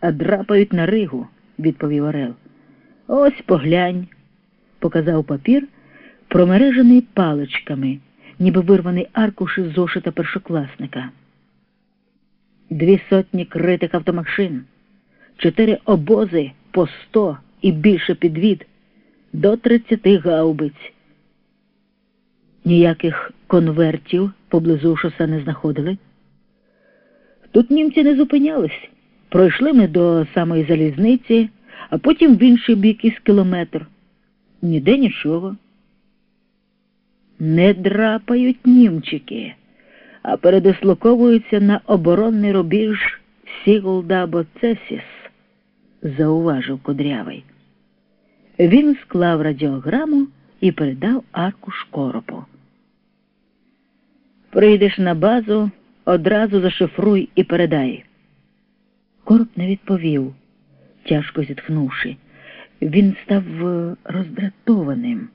а драпають на ригу, відповів Орел. Ось поглянь, показав папір, промережений паличками, ніби вирваний аркуш із зошита першокласника. Дві сотні критих автомашин, чотири обози по сто і більше підвід, до тридцяти гаубиць. Ніяких конвертів поблизу шосе не знаходили. Тут німці не зупинялись. Пройшли ми до самої залізниці, а потім в інший бік із кілометр. Ніде нічого. Не драпають німчики, а передислоковуються на оборонний рубіж Сіголда або Цесіс, зауважив Кудрявий. Він склав радіограму і передав аркуш коропу. Прийдеш на базу, одразу зашифруй і передай. Короб не відповів, тяжко зітхнувши. Він став е, роздратованим.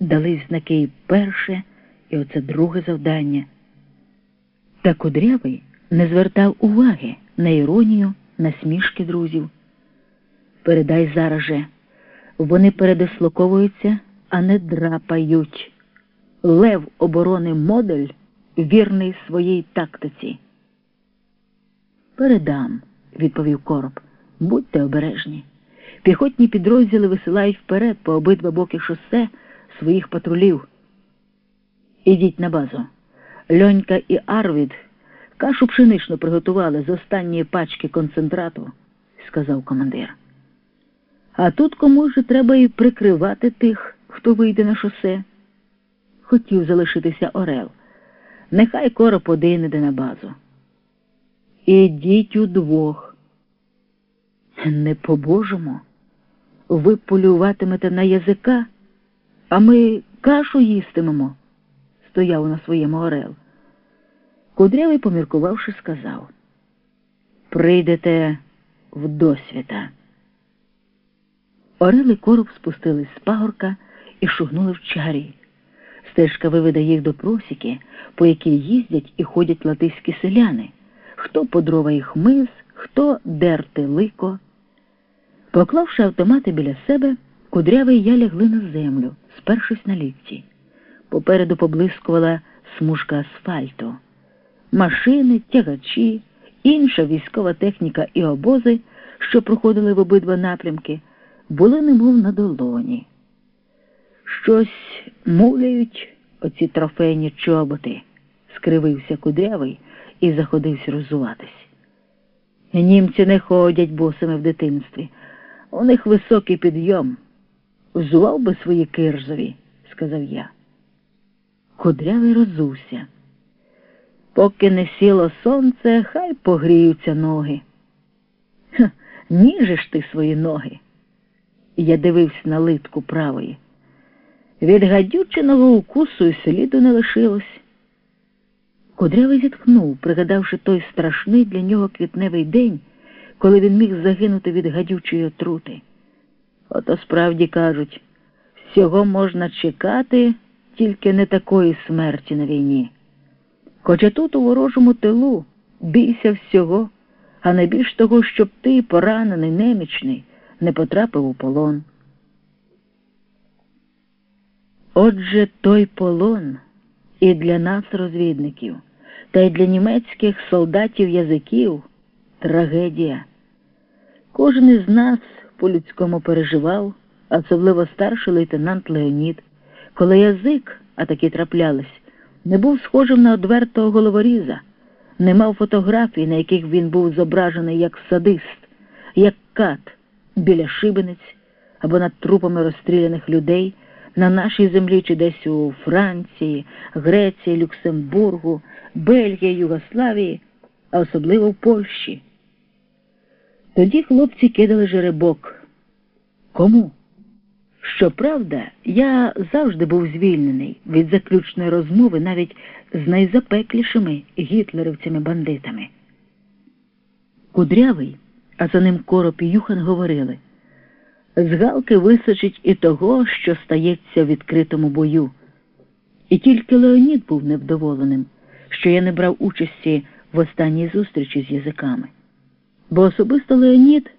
Дали знаки і перше, і оце друге завдання. Та кудрявий не звертав уваги на іронію, на смішки друзів. Передай зараз же, вони передислоковуються, а не драпають. Лев оборони модель вірний своїй тактиці. Передам, відповів короб. Будьте обережні. Піхотні підрозділи висилають вперед по обидва боки шосе своїх патрулів. Ідіть на базу. Льонька і Арвід кашу пшеничну приготували з останньої пачки концентрату, сказав командир. А тут комусь же треба і прикривати тих, хто вийде на шосе. Хотів залишитися Орел. Нехай короб один іде на базу. Ідіть удвох. Не по-божому. Ви полюватимете на язика, а ми кашу їстимемо, стояв на своєму орел. Кудрявий, поміркувавши, сказав Прийдете в досвіта. Орел і короб спустились з пагорка і шугнули в чарі. Стежка виведе їх до просіки, по якій їздять і ходять латиські селяни, хто по дрова і хмиз, хто дерти лико. Поклавши автомати біля себе, кудрявий я лягли на землю, спершись на лікті. Попереду поблискувала смужка асфальту. Машини, тягачі, інша військова техніка і обози, що проходили в обидва напрямки, були немов на долоні. Щось муляють оці трофейні чоботи, скривився кудрявий і заходився роззуватись. Німці не ходять босими в дитинстві. У них високий підйом. Взував би свої кирзові, сказав я. Кудрявий розувся. Поки не сіло сонце, хай погріються ноги. Ха, ніжиш ти свої ноги. Я дивився на литку правої. Від гадючиного укусу і сліду не лишилось. Кудрявий зітхнув, пригадавши той страшний для нього квітневий день, коли він міг загинути від гадючої отрути. Ото справді кажуть, всього можна чекати, тільки не такої смерті на війні. Хоча тут, у ворожому тилу, бійся всього, а не більш того, щоб ти, поранений, немічний, не потрапив у полон. Отже, той полон і для нас, розвідників, та й для німецьких солдатів язиків трагедія. Кожен із нас по-людському переживав, особливо старший лейтенант Леонід, коли язик, а такі траплялись, не був схожим на одвертого головоріза, не мав фотографій, на яких він був зображений як садист, як кат біля шибениць або над трупами розстріляних людей на нашій землі чи десь у Франції, Греції, Люксембургу, Бельгії, Югославії, а особливо в Польщі. Тоді хлопці кидали жеребок. Кому? Щоправда, я завжди був звільнений від заключної розмови навіть з найзапеклішими гітлерівцями-бандитами. Кудрявий, а за ним короб і Юхан говорили з галки височить і того, що стається в відкритому бою. І тільки Леонід був невдоволеним, що я не брав участі в останній зустрічі з язиками. Бо особисто Леонід